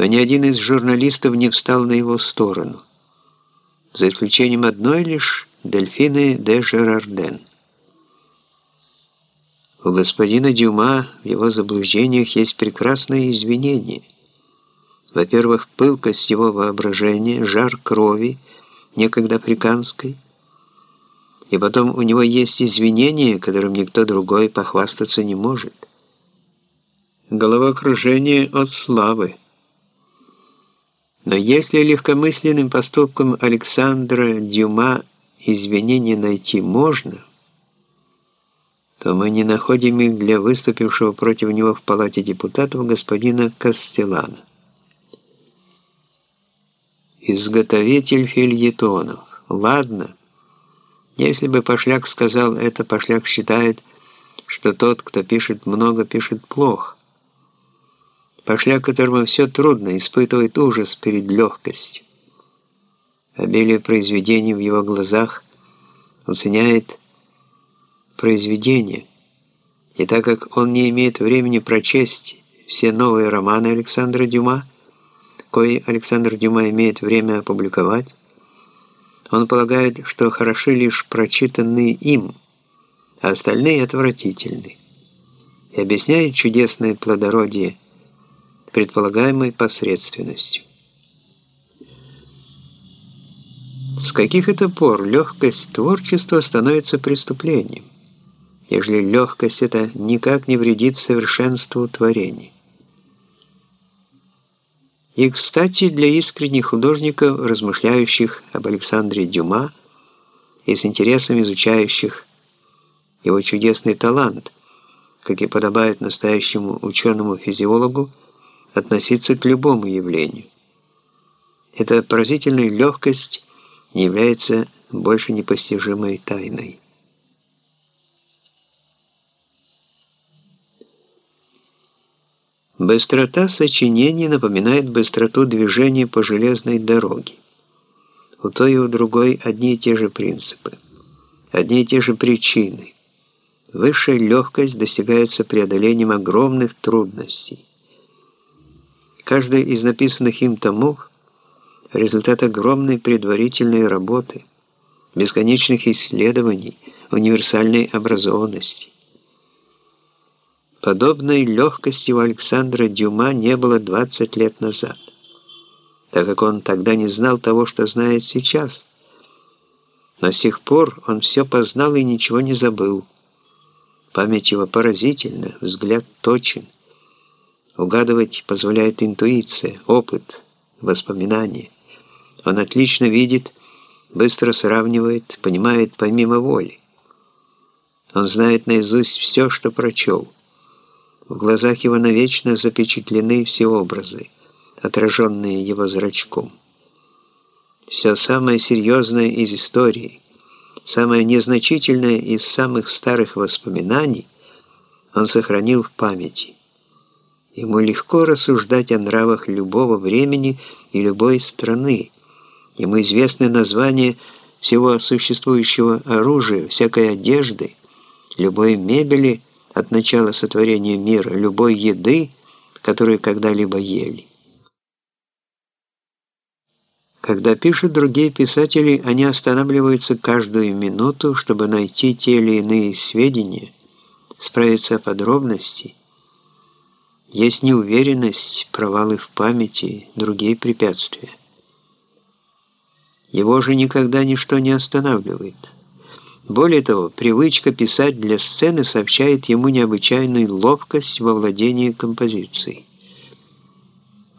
то ни один из журналистов не встал на его сторону, за исключением одной лишь Дельфины де Жерарден. У господина Дюма в его заблуждениях есть прекрасное извинение. Во-первых, пылкость его воображения, жар крови, некогда африканской, и потом у него есть извинение, которым никто другой похвастаться не может. Головокружение от славы. Но если легкомысленным поступком Александра Дюма извинения найти можно, то мы не находим их для выступившего против него в Палате депутатов господина Кастелана. Изготовитель фильетонов. Ладно, если бы Пошляк сказал это, Пошляк считает, что тот, кто пишет много, пишет плохо. Пошляк, которому все трудно, испытывает ужас перед легкостью. Обилие произведений в его глазах оценяет произведение. И так как он не имеет времени прочесть все новые романы Александра Дюма, кои Александр Дюма имеет время опубликовать, он полагает, что хороши лишь прочитанные им, а остальные отвратительны, и объясняет чудесное плодородие предполагаемой посредственностью. С каких это пор легкость творчества становится преступлением, ежели легкость это никак не вредит совершенству творений? И, кстати, для искренних художников, размышляющих об Александре Дюма и с интересом изучающих его чудесный талант, как и подобает настоящему ученому-физиологу, относиться к любому явлению. Эта поразительная легкость не является больше непостижимой тайной. Быстрота сочинений напоминает быстроту движения по железной дороге. У той и у другой одни и те же принципы, одни и те же причины. Высшая легкость достигается преодолением огромных трудностей. Каждый из написанных им томов – результат огромной предварительной работы, бесконечных исследований, универсальной образованности. Подобной легкости у Александра Дюма не было 20 лет назад, так как он тогда не знал того, что знает сейчас. Но с тех пор он все познал и ничего не забыл. Память его поразительна, взгляд точен. Угадывать позволяет интуиция, опыт, воспоминания. Он отлично видит, быстро сравнивает, понимает помимо воли. Он знает наизусть все, что прочел. В глазах его навечно запечатлены все образы, отраженные его зрачком. Все самое серьезное из истории, самое незначительное из самых старых воспоминаний он сохранил в памяти. Ему легко рассуждать о нравах любого времени и любой страны. Ему известны названия всего существующего оружия, всякой одежды, любой мебели – от начала сотворения мира любой еды, которую когда-либо ели. Когда пишут другие писатели, они останавливаются каждую минуту, чтобы найти те или иные сведения, справиться о подробности. Есть неуверенность, провалы в памяти, другие препятствия. Его же никогда ничто не останавливает. Более того, привычка писать для сцены сообщает ему необычайную ловкость во владении композицией.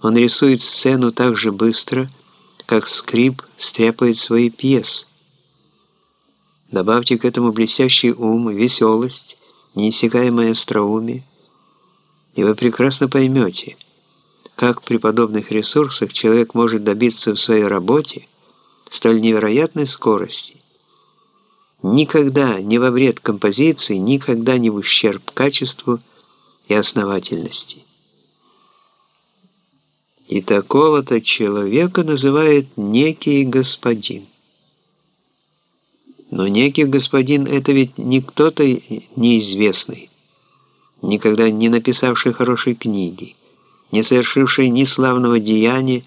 Он рисует сцену так же быстро, как скрип стряпает свои пьесы. Добавьте к этому блестящий ум, веселость, неиссякаемое остроумие, и вы прекрасно поймете, как при подобных ресурсах человек может добиться в своей работе столь невероятной скорости, никогда не во вред композиции, никогда не в ущерб качеству и основательности. И такого-то человека называют некий господин. Но некий господин – это ведь не кто-то неизвестный, никогда не написавший хорошей книги, не совершивший ни славного деяния,